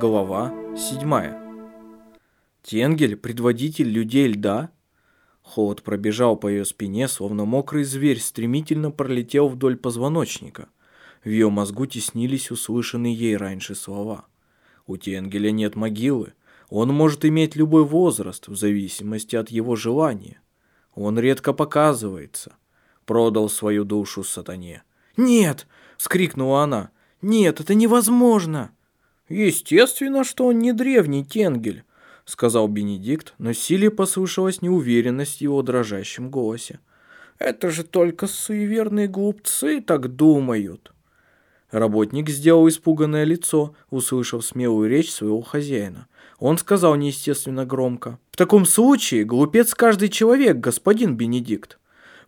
Глава 7. Тенгель, предводитель людей льда? Холод пробежал по ее спине, словно мокрый зверь стремительно пролетел вдоль позвоночника. В ее мозгу теснились услышанные ей раньше слова. У Тенгеля нет могилы. Он может иметь любой возраст, в зависимости от его желания. Он редко показывается. Продал свою душу сатане. «Нет!» — скрикнула она. «Нет, это невозможно!» «Естественно, что он не древний Тенгель», — сказал Бенедикт, но Силе послышалась неуверенность в его дрожащем голосе. «Это же только суеверные глупцы так думают». Работник сделал испуганное лицо, услышав смелую речь своего хозяина. Он сказал неестественно громко. «В таком случае глупец каждый человек, господин Бенедикт.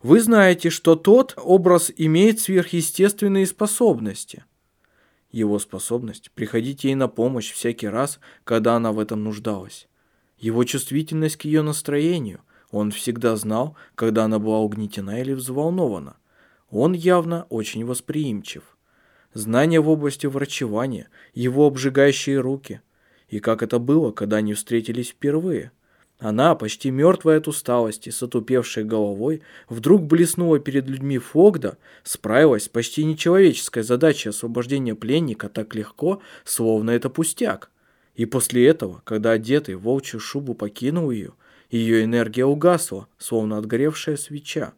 Вы знаете, что тот образ имеет сверхъестественные способности». Его способность приходить ей на помощь всякий раз, когда она в этом нуждалась. Его чувствительность к ее настроению. Он всегда знал, когда она была угнетена или взволнована. Он явно очень восприимчив. Знания в области врачевания, его обжигающие руки. И как это было, когда они встретились впервые – она, почти мертвая от усталости, с отупевшей головой, вдруг блеснула перед людьми Фогда, справилась с почти нечеловеческой задачей освобождения пленника так легко, словно это пустяк. И после этого, когда одетый в волчью шубу покинул ее, ее энергия угасла, словно отгоревшая свеча.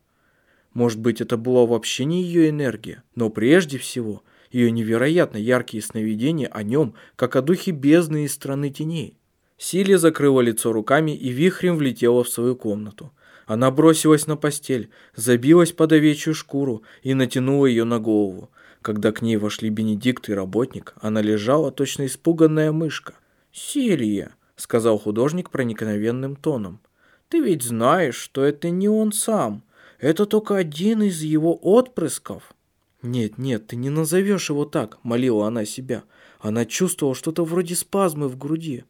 Может быть, это была вообще не ее энергия, но прежде всего ее невероятно яркие сновидения о нем, как о духе бездны из страны теней. Силия закрыла лицо руками и вихрем влетела в свою комнату. Она бросилась на постель, забилась под овечью шкуру и натянула ее на голову. Когда к ней вошли Бенедикт и работник, она лежала, точно испуганная мышка. «Силия», — сказал художник проникновенным тоном, — «ты ведь знаешь, что это не он сам. Это только один из его отпрысков». «Нет, нет, ты не назовешь его так», — молила она себя. Она чувствовала что-то вроде спазмы в груди.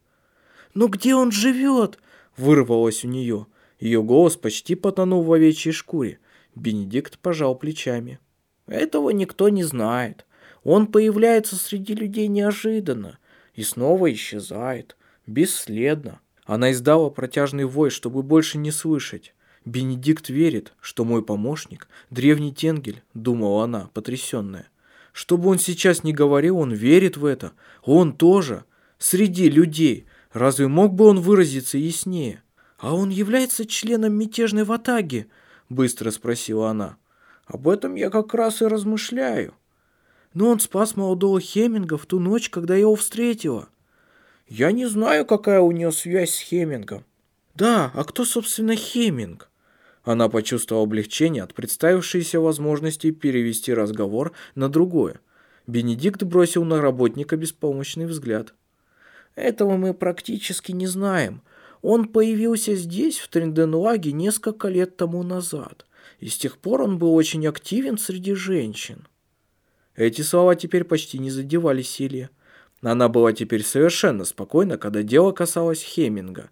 «Но где он живет?» – вырвалось у нее. Ее голос почти потонул в овечьей шкуре. Бенедикт пожал плечами. «Этого никто не знает. Он появляется среди людей неожиданно и снова исчезает, бесследно». Она издала протяжный вой, чтобы больше не слышать. «Бенедикт верит, что мой помощник – древний Тенгель», – думала она, потрясенная. «Что бы он сейчас ни говорил, он верит в это. Он тоже. Среди людей. Разве мог бы он выразиться яснее? А он является членом мятежной ватаги? Быстро спросила она. Об этом я как раз и размышляю. Но он спас молодого Хеминга в ту ночь, когда я его встретила. Я не знаю, какая у нее связь с Хемингом. Да, а кто, собственно, Хеминг? Она почувствовала облегчение от представившейся возможности перевести разговор на другое. Бенедикт бросил на работника беспомощный взгляд. Этого мы практически не знаем. Он появился здесь, в Тринденлаге, несколько лет тому назад, и с тех пор он был очень активен среди женщин. Эти слова теперь почти не задевали Силия. Она была теперь совершенно спокойна, когда дело касалось Хеминга.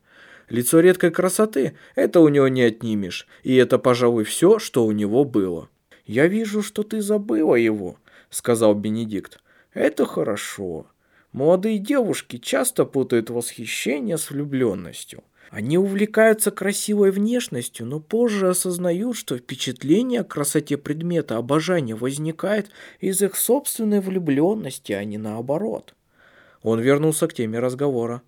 Лицо редкой красоты – это у него не отнимешь, и это, пожалуй, все, что у него было. «Я вижу, что ты забыла его», – сказал Бенедикт. «Это хорошо. Молодые девушки часто путают восхищение с влюбленностью. Они увлекаются красивой внешностью, но позже осознают, что впечатление о красоте предмета обожания возникает из их собственной влюбленности, а не наоборот. Он вернулся к теме разговора.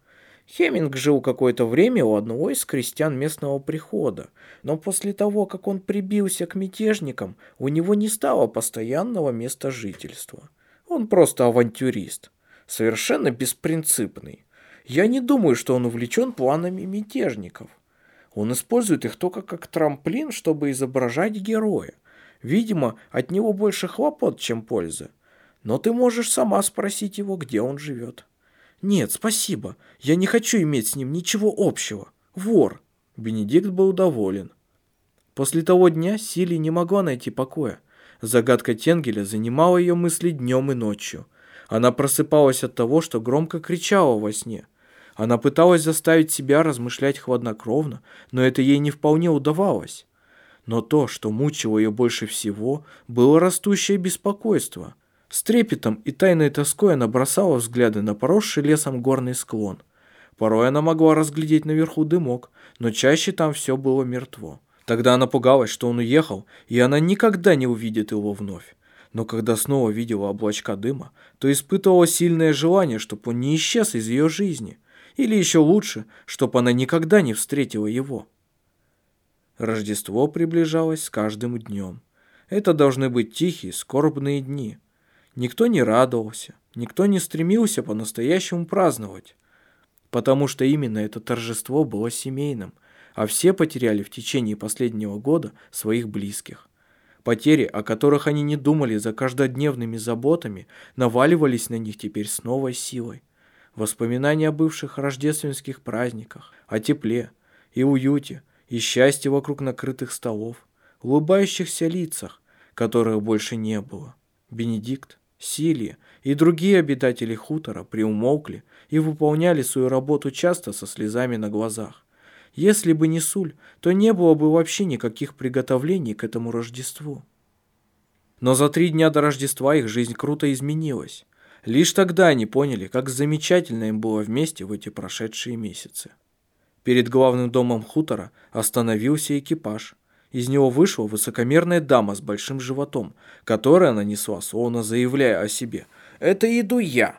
Хеминг жил какое-то время у одного из крестьян местного прихода, но после того, как он прибился к мятежникам, у него не стало постоянного места жительства. Он просто авантюрист совершенно беспринципный. Я не думаю, что он увлечен планами мятежников. Он использует их только как трамплин, чтобы изображать героя. Видимо, от него больше хлопот, чем пользы. Но ты можешь сама спросить его, где он живет. Нет, спасибо. Я не хочу иметь с ним ничего общего. Вор. Бенедикт был доволен. После того дня Сили не могла найти покоя. Загадка Тенгеля занимала ее мысли днем и ночью. Она просыпалась от того, что громко кричала во сне. Она пыталась заставить себя размышлять хладнокровно, но это ей не вполне удавалось. Но то, что мучило ее больше всего, было растущее беспокойство. С трепетом и тайной тоской она бросала взгляды на поросший лесом горный склон. Порой она могла разглядеть наверху дымок, но чаще там все было мертво. Тогда она пугалась, что он уехал, и она никогда не увидит его вновь. Но когда снова видела облачка дыма, то испытывала сильное желание, чтобы он не исчез из ее жизни. Или еще лучше, чтобы она никогда не встретила его. Рождество приближалось с каждым днем. Это должны быть тихие, скорбные дни. Никто не радовался, никто не стремился по-настоящему праздновать, потому что именно это торжество было семейным, а все потеряли в течение последнего года своих близких. Потери, о которых они не думали за каждодневными заботами, наваливались на них теперь с новой силой. Воспоминания о бывших рождественских праздниках, о тепле и уюте, и счастье вокруг накрытых столов, улыбающихся лицах, которых больше не было. Бенедикт, Силия и другие обитатели хутора приумолкли и выполняли свою работу часто со слезами на глазах. Если бы не Суль, то не было бы вообще никаких приготовлений к этому Рождеству. Но за три дня до Рождества их жизнь круто изменилась. Лишь тогда они поняли, как замечательно им было вместе в эти прошедшие месяцы. Перед главным домом хутора остановился экипаж. Из него вышла высокомерная дама с большим животом, которая нанесла, словно заявляя о себе. «Это иду я!»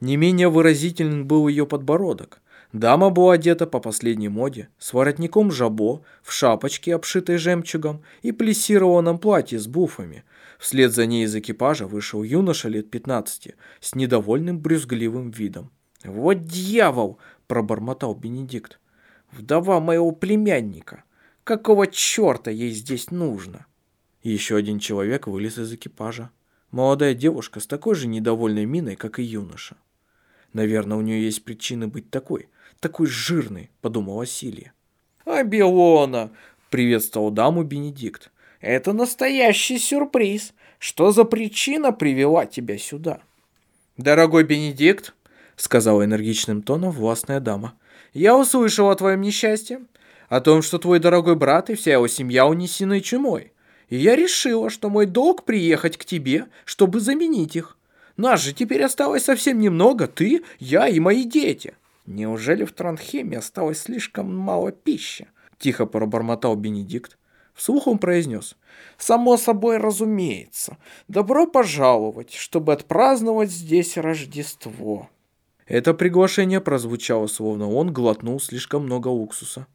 Не менее выразителен был ее подбородок. Дама была одета по последней моде, с воротником жабо, в шапочке, обшитой жемчугом, и плессированном платье с буфами. Вслед за ней из экипажа вышел юноша лет 15 с недовольным брюзгливым видом. «Вот дьявол!» – пробормотал Бенедикт вдова моего племянника. Какого черта ей здесь нужно? еще один человек вылез из экипажа. Молодая девушка с такой же недовольной миной, как и юноша. Наверное, у нее есть причины быть такой, такой жирной, подумала Силия. «Абилона!» — приветствовал даму Бенедикт. «Это настоящий сюрприз. Что за причина привела тебя сюда?» «Дорогой Бенедикт», — сказала энергичным тоном властная дама, — я услышал о твоем несчастье, о том, что твой дорогой брат и вся его семья унесены чумой. И я решила, что мой долг приехать к тебе, чтобы заменить их. Нас же теперь осталось совсем немного, ты, я и мои дети. Неужели в Транхеме осталось слишком мало пищи? Тихо пробормотал Бенедикт. Вслух он произнес. «Само собой разумеется. Добро пожаловать, чтобы отпраздновать здесь Рождество». Это приглашение прозвучало, словно он глотнул слишком много уксуса.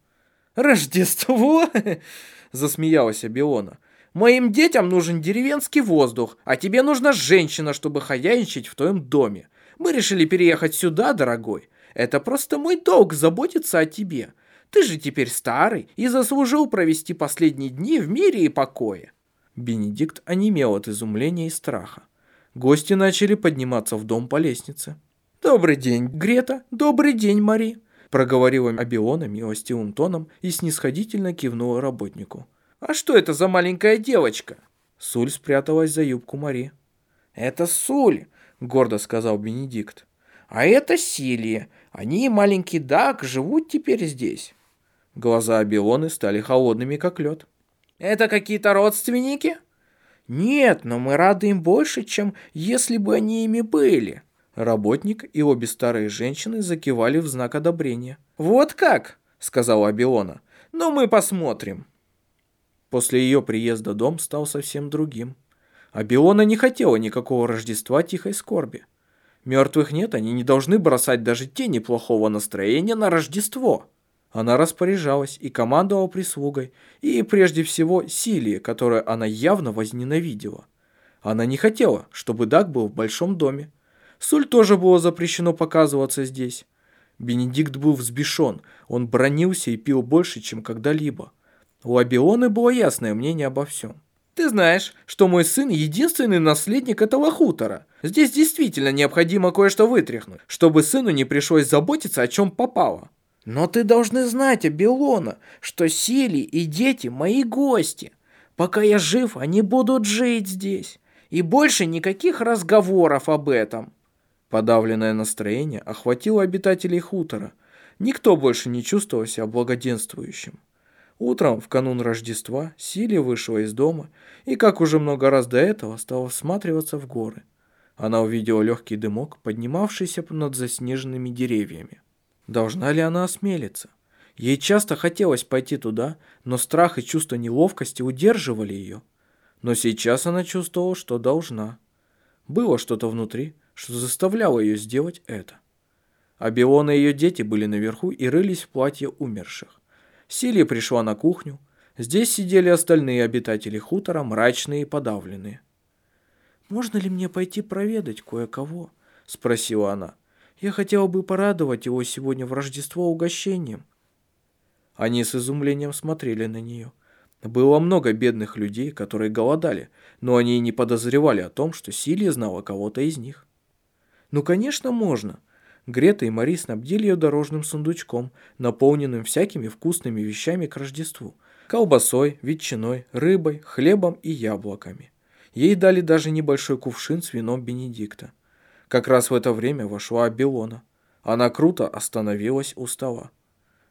«Рождество?» – засмеялась Абиона. «Моим детям нужен деревенский воздух, а тебе нужна женщина, чтобы хозяйничать в твоем доме. Мы решили переехать сюда, дорогой. Это просто мой долг заботиться о тебе. Ты же теперь старый и заслужил провести последние дни в мире и покое». Бенедикт онемел от изумления и страха. Гости начали подниматься в дом по лестнице. «Добрый день, Грета! Добрый день, Мари!» Проговорила Абиона милостивым тоном и снисходительно кивнула работнику. «А что это за маленькая девочка?» Суль спряталась за юбку Мари. «Это Суль!» — гордо сказал Бенедикт. «А это Силия. Они маленький Дак живут теперь здесь». Глаза Абионы стали холодными, как лед. «Это какие-то родственники?» «Нет, но мы рады им больше, чем если бы они ими были», Работник и обе старые женщины закивали в знак одобрения. «Вот как!» — сказала Абилона. «Ну, мы посмотрим». После ее приезда дом стал совсем другим. Абилона не хотела никакого Рождества тихой скорби. Мертвых нет, они не должны бросать даже тени плохого настроения на Рождество. Она распоряжалась и командовала прислугой, и прежде всего Силии, которую она явно возненавидела. Она не хотела, чтобы Даг был в большом доме. Соль тоже было запрещено показываться здесь. Бенедикт был взбешен, он бронился и пил больше, чем когда-либо. У Абионы было ясное мнение обо всем. «Ты знаешь, что мой сын единственный наследник этого хутора. Здесь действительно необходимо кое-что вытряхнуть, чтобы сыну не пришлось заботиться, о чем попало». «Но ты должны знать, Абилона, что Сили и дети мои гости. Пока я жив, они будут жить здесь. И больше никаких разговоров об этом». Подавленное настроение охватило обитателей хутора. Никто больше не чувствовал себя благоденствующим. Утром, в канун Рождества, Силия вышла из дома и, как уже много раз до этого, стала всматриваться в горы. Она увидела легкий дымок, поднимавшийся над заснеженными деревьями. Должна ли она осмелиться? Ей часто хотелось пойти туда, но страх и чувство неловкости удерживали ее. Но сейчас она чувствовала, что должна. Было что-то внутри, что заставляло ее сделать это. А Белона и ее дети были наверху и рылись в платье умерших. Силия пришла на кухню. Здесь сидели остальные обитатели хутора, мрачные и подавленные. «Можно ли мне пойти проведать кое-кого?» – спросила она. «Я хотела бы порадовать его сегодня в Рождество угощением». Они с изумлением смотрели на нее. Было много бедных людей, которые голодали, но они не подозревали о том, что Силия знала кого-то из них. «Ну, конечно, можно!» Грета и Мари снабдили ее дорожным сундучком, наполненным всякими вкусными вещами к Рождеству. Колбасой, ветчиной, рыбой, хлебом и яблоками. Ей дали даже небольшой кувшин с вином Бенедикта. Как раз в это время вошла Абилона. Она круто остановилась у стола.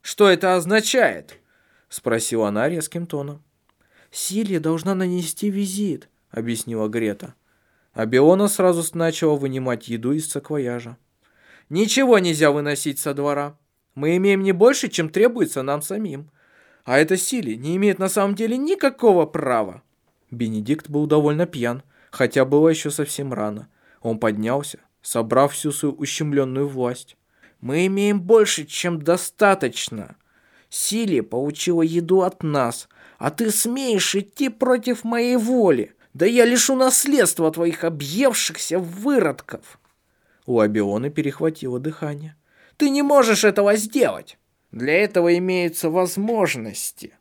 «Что это означает?» – спросила она резким тоном. «Силия должна нанести визит», – объяснила Грета. Абиона сразу начала вынимать еду из саквояжа. «Ничего нельзя выносить со двора. Мы имеем не больше, чем требуется нам самим. А эта Силия не имеет на самом деле никакого права». Бенедикт был довольно пьян, хотя было еще совсем рано. Он поднялся, собрав всю свою ущемленную власть. Мы имеем больше, чем достаточно. Силия получила еду от нас, а ты смеешь идти против моей воли. Да я лишу наследства твоих объевшихся выродков. У Абиона перехватило дыхание. Ты не можешь этого сделать. Для этого имеются возможности.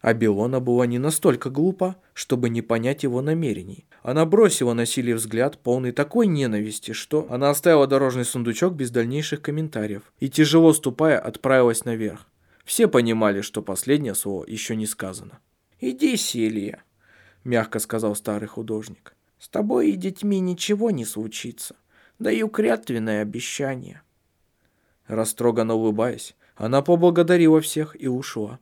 Абилона была не настолько глупа, чтобы не понять его намерений. Она бросила на Силе взгляд, полный такой ненависти, что она оставила дорожный сундучок без дальнейших комментариев и, тяжело ступая, отправилась наверх. Все понимали, что последнее слово еще не сказано. «Иди, Силия», — мягко сказал старый художник. «С тобой и детьми ничего не случится. Даю клятвенное обещание». Растроганно улыбаясь, она поблагодарила всех и ушла.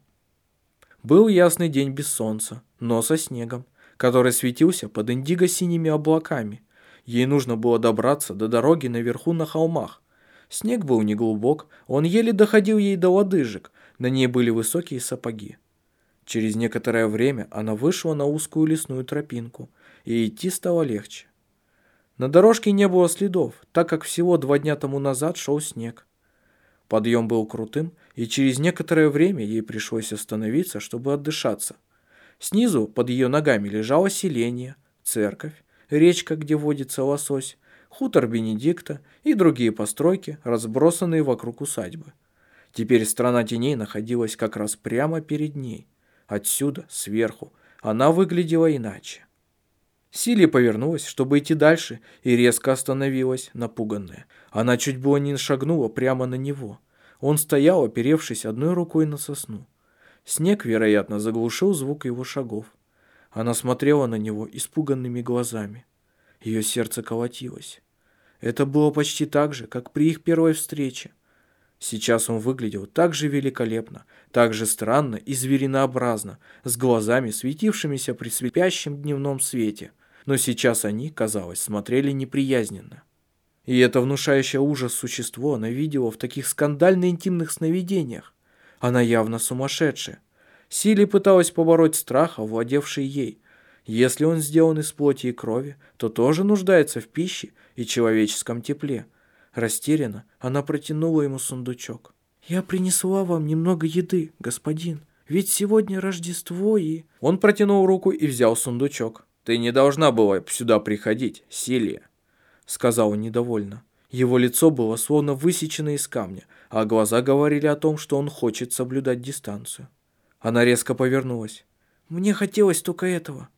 Был ясный день без солнца, но со снегом, который светился под индиго-синими облаками. Ей нужно было добраться до дороги наверху на холмах. Снег был неглубок, он еле доходил ей до лодыжек, на ней были высокие сапоги. Через некоторое время она вышла на узкую лесную тропинку, и идти стало легче. На дорожке не было следов, так как всего два дня тому назад шел снег. Подъем был крутым, и через некоторое время ей пришлось остановиться, чтобы отдышаться. Снизу под ее ногами лежало селение, церковь, речка, где водится лосось, хутор Бенедикта и другие постройки, разбросанные вокруг усадьбы. Теперь страна теней находилась как раз прямо перед ней. Отсюда, сверху, она выглядела иначе. Силия повернулась, чтобы идти дальше, и резко остановилась, напуганная. Она чуть было не шагнула прямо на него. Он стоял, оперевшись одной рукой на сосну. Снег, вероятно, заглушил звук его шагов. Она смотрела на него испуганными глазами. Ее сердце колотилось. Это было почти так же, как при их первой встрече. Сейчас он выглядел так же великолепно, так же странно и зверинообразно, с глазами, светившимися при слепящем дневном свете. Но сейчас они, казалось, смотрели неприязненно. И это внушающее ужас существо она видела в таких скандально интимных сновидениях. Она явно сумасшедшая. Сили пыталась побороть страх, овладевший ей. Если он сделан из плоти и крови, то тоже нуждается в пище и человеческом тепле. Растерянно она протянула ему сундучок. «Я принесла вам немного еды, господин. Ведь сегодня Рождество и...» Он протянул руку и взял сундучок. «Ты не должна была сюда приходить, Силия», — сказал он недовольно. Его лицо было словно высечено из камня, а глаза говорили о том, что он хочет соблюдать дистанцию. Она резко повернулась. «Мне хотелось только этого».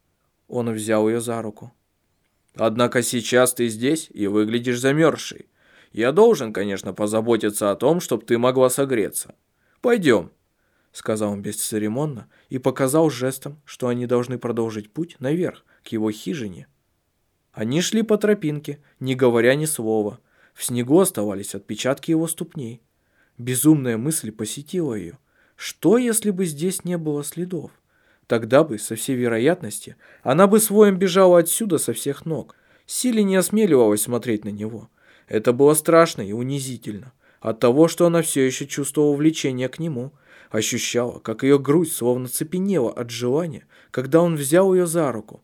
Он взял ее за руку. «Однако сейчас ты здесь и выглядишь замерзшей. Я должен, конечно, позаботиться о том, чтобы ты могла согреться. Пойдем», — сказал он бесцеремонно и показал жестом, что они должны продолжить путь наверх, к его хижине. Они шли по тропинке, не говоря ни слова. В снегу оставались отпечатки его ступней. Безумная мысль посетила ее. Что, если бы здесь не было следов? Тогда бы, со всей вероятности, она бы своим бежала отсюда со всех ног. Сили не осмеливалась смотреть на него. Это было страшно и унизительно. От того, что она все еще чувствовала влечение к нему, ощущала, как ее грудь словно цепенела от желания, когда он взял ее за руку,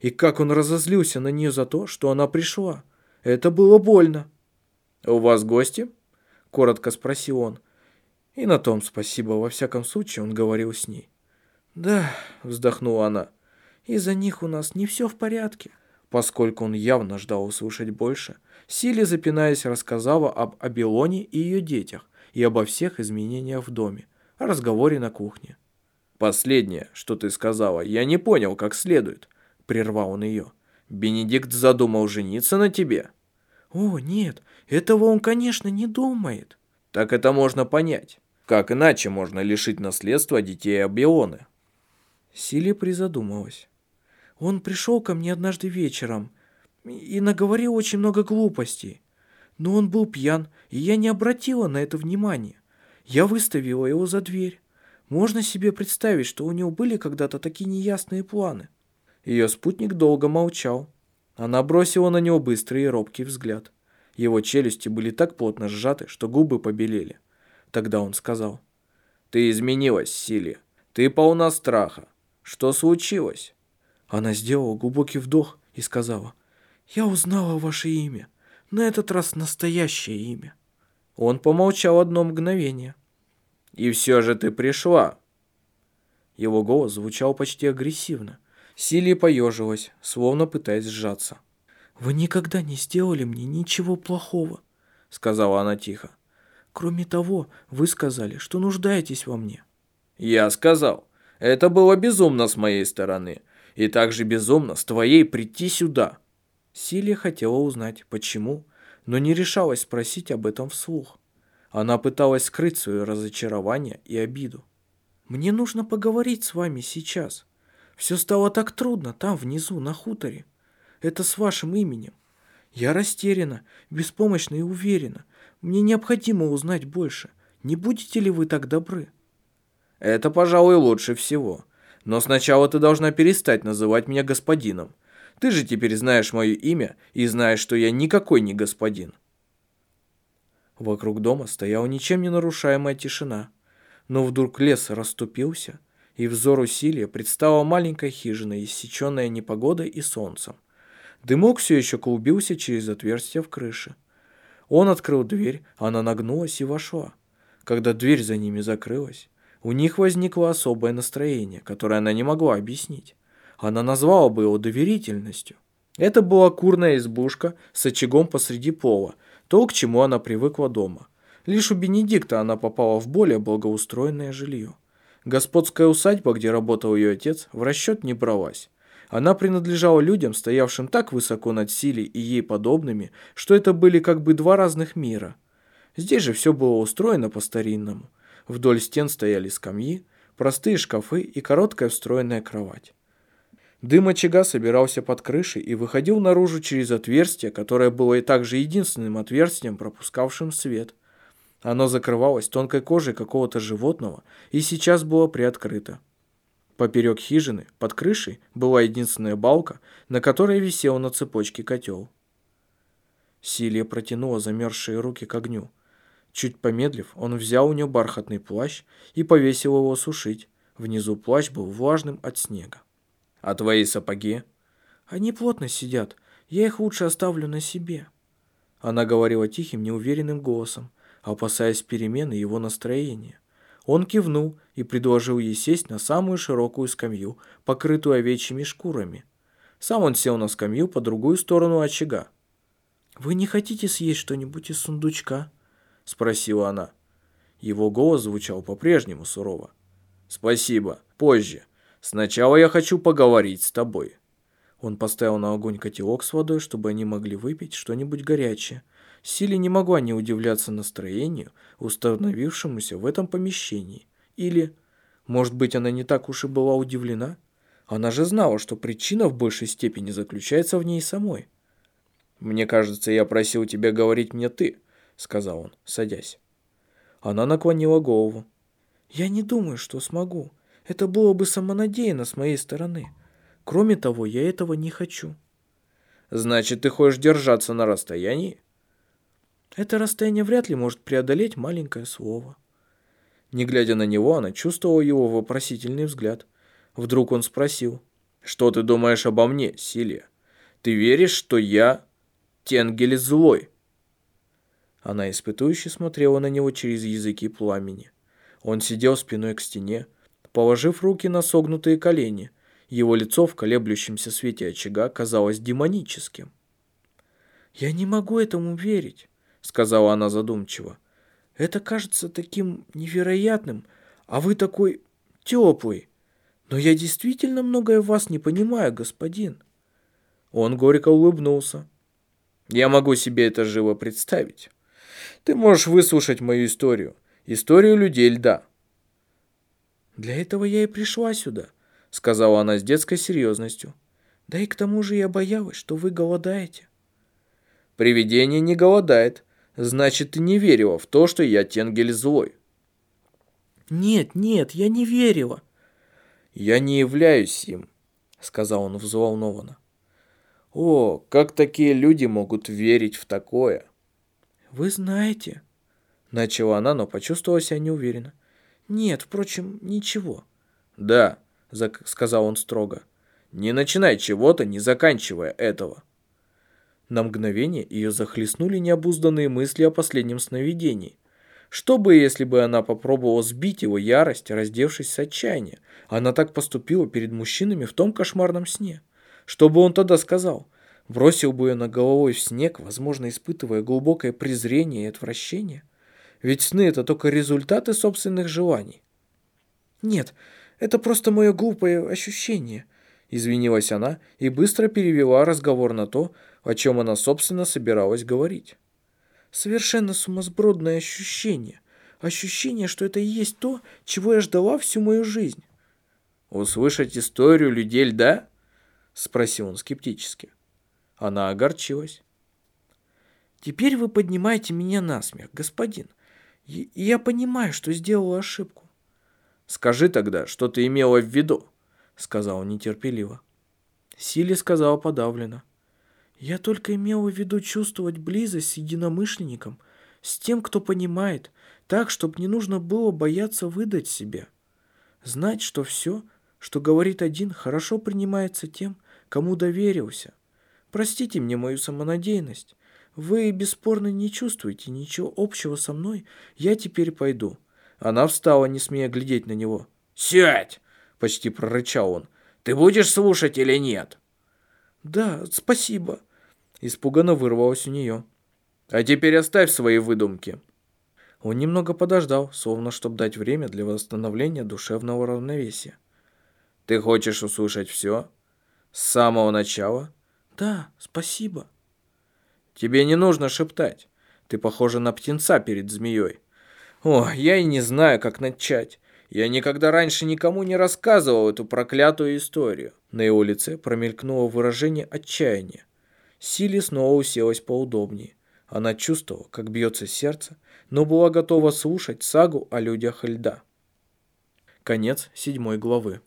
и как он разозлился на нее за то, что она пришла. Это было больно. «У вас гости?» – коротко спросил он. И на том спасибо, во всяком случае, он говорил с ней. «Да», – вздохнула она, – «из-за них у нас не все в порядке». Поскольку он явно ждал услышать больше, Сили, запинаясь, рассказала об Абилоне и ее детях и обо всех изменениях в доме, о разговоре на кухне. «Последнее, что ты сказала, я не понял как следует», – прервал он ее. «Бенедикт задумал жениться на тебе?» «О, нет, этого он, конечно, не думает». «Так это можно понять. Как иначе можно лишить наследства детей Абионы?» Сили призадумалась. «Он пришел ко мне однажды вечером и наговорил очень много глупостей. Но он был пьян, и я не обратила на это внимания. Я выставила его за дверь. Можно себе представить, что у него были когда-то такие неясные планы». Ее спутник долго молчал. Она бросила на него быстрый и робкий взгляд. Его челюсти были так плотно сжаты, что губы побелели. Тогда он сказал. «Ты изменилась, Силия. Ты полна страха. Что случилось?» Она сделала глубокий вдох и сказала. «Я узнала ваше имя. На этот раз настоящее имя». Он помолчал одно мгновение. «И все же ты пришла». Его голос звучал почти агрессивно. Силия поежилась, словно пытаясь сжаться. «Вы никогда не сделали мне ничего плохого», — сказала она тихо. «Кроме того, вы сказали, что нуждаетесь во мне». «Я сказал. Это было безумно с моей стороны. И также безумно с твоей прийти сюда». Силия хотела узнать, почему, но не решалась спросить об этом вслух. Она пыталась скрыть свое разочарование и обиду. «Мне нужно поговорить с вами сейчас. Все стало так трудно там, внизу, на хуторе. Это с вашим именем. Я растеряна, беспомощна и уверена. Мне необходимо узнать больше. Не будете ли вы так добры? Это, пожалуй, лучше всего. Но сначала ты должна перестать называть меня господином. Ты же теперь знаешь мое имя и знаешь, что я никакой не господин. Вокруг дома стояла ничем не нарушаемая тишина. Но вдруг лес расступился, и взор усилия предстала маленькая хижина, иссеченная непогодой и солнцем. Дымок все еще клубился через отверстие в крыше. Он открыл дверь, она нагнулась и вошла. Когда дверь за ними закрылась, у них возникло особое настроение, которое она не могла объяснить. Она назвала бы его доверительностью. Это была курная избушка с очагом посреди пола, то, к чему она привыкла дома. Лишь у Бенедикта она попала в более благоустроенное жилье. Господская усадьба, где работал ее отец, в расчет не бралась. Она принадлежала людям, стоявшим так высоко над Силей и ей подобными, что это были как бы два разных мира. Здесь же все было устроено по-старинному. Вдоль стен стояли скамьи, простые шкафы и короткая встроенная кровать. Дым очага собирался под крышей и выходил наружу через отверстие, которое было и также единственным отверстием, пропускавшим свет. Оно закрывалось тонкой кожей какого-то животного и сейчас было приоткрыто. Поперек хижины, под крышей, была единственная балка, на которой висел на цепочке котел. Силия протянула замерзшие руки к огню. Чуть помедлив, он взял у нее бархатный плащ и повесил его сушить. Внизу плащ был влажным от снега. «А твои сапоги?» «Они плотно сидят. Я их лучше оставлю на себе». Она говорила тихим, неуверенным голосом, опасаясь перемены его настроения. Он кивнул и предложил ей сесть на самую широкую скамью, покрытую овечьими шкурами. Сам он сел на скамью по другую сторону очага. «Вы не хотите съесть что-нибудь из сундучка?» – спросила она. Его голос звучал по-прежнему сурово. «Спасибо, позже. Сначала я хочу поговорить с тобой». Он поставил на огонь котелок с водой, чтобы они могли выпить что-нибудь горячее – Сили не могла не удивляться настроению, установившемуся в этом помещении. Или, может быть, она не так уж и была удивлена? Она же знала, что причина в большей степени заключается в ней самой. «Мне кажется, я просил тебя говорить мне ты», — сказал он, садясь. Она наклонила голову. «Я не думаю, что смогу. Это было бы самонадеянно с моей стороны. Кроме того, я этого не хочу». Значит, ты хочешь держаться на расстоянии? Это расстояние вряд ли может преодолеть маленькое слово. Не глядя на него, она чувствовала его вопросительный взгляд. Вдруг он спросил. «Что ты думаешь обо мне, Силия? Ты веришь, что я Тенгель злой?» Она испытующе смотрела на него через языки пламени. Он сидел спиной к стене, положив руки на согнутые колени. Его лицо в колеблющемся свете очага казалось демоническим. «Я не могу этому верить», — сказала она задумчиво. «Это кажется таким невероятным, а вы такой теплый. Но я действительно многое в вас не понимаю, господин». Он горько улыбнулся. «Я могу себе это живо представить. Ты можешь выслушать мою историю, историю людей льда». «Для этого я и пришла сюда», — сказала она с детской серьезностью. «Да и к тому же я боялась, что вы голодаете». «Привидение не голодает. Значит, ты не верила в то, что я Тенгель злой». «Нет, нет, я не верила». «Я не являюсь им», — сказал он взволнованно. «О, как такие люди могут верить в такое?» «Вы знаете...» Начала она, но почувствовала себя неуверенно. «Нет, впрочем, ничего». «Да», — сказал он строго. «Не начинай чего-то, не заканчивая этого». На мгновение ее захлестнули необузданные мысли о последнем сновидении. Что бы, если бы она попробовала сбить его ярость, раздевшись с отчаяния? Она так поступила перед мужчинами в том кошмарном сне. Что бы он тогда сказал? Бросил бы ее на головой в снег, возможно, испытывая глубокое презрение и отвращение? Ведь сны – это только результаты собственных желаний. «Нет, это просто мое глупое ощущение», – извинилась она и быстро перевела разговор на то, о чем она, собственно, собиралась говорить. «Совершенно сумасбродное ощущение. Ощущение, что это и есть то, чего я ждала всю мою жизнь». «Услышать историю людей льда?» – спросил он скептически. Она огорчилась. «Теперь вы поднимаете меня на смех, господин. И я понимаю, что сделала ошибку. Скажи тогда, что ты имела в виду, сказал нетерпеливо. Сили сказала подавленно. Я только имела в виду чувствовать близость с единомышленником, с тем, кто понимает, так, чтобы не нужно было бояться выдать себя. Знать, что все, что говорит один, хорошо принимается тем, кому доверился. Простите мне мою самонадеянность. Вы, бесспорно, не чувствуете ничего общего со мной. Я теперь пойду». Она встала, не смея глядеть на него. «Сядь!» – почти прорычал он. «Ты будешь слушать или нет?» «Да, спасибо», – испуганно вырвалось у нее. «А теперь оставь свои выдумки». Он немного подождал, словно чтобы дать время для восстановления душевного равновесия. «Ты хочешь услышать все? С самого начала?» «Да, спасибо». Тебе не нужно шептать. Ты похожа на птенца перед змеей. О, я и не знаю, как начать. Я никогда раньше никому не рассказывал эту проклятую историю. На его лице промелькнуло выражение отчаяния. Сили снова уселась поудобнее. Она чувствовала, как бьется сердце, но была готова слушать сагу о людях льда. Конец седьмой главы.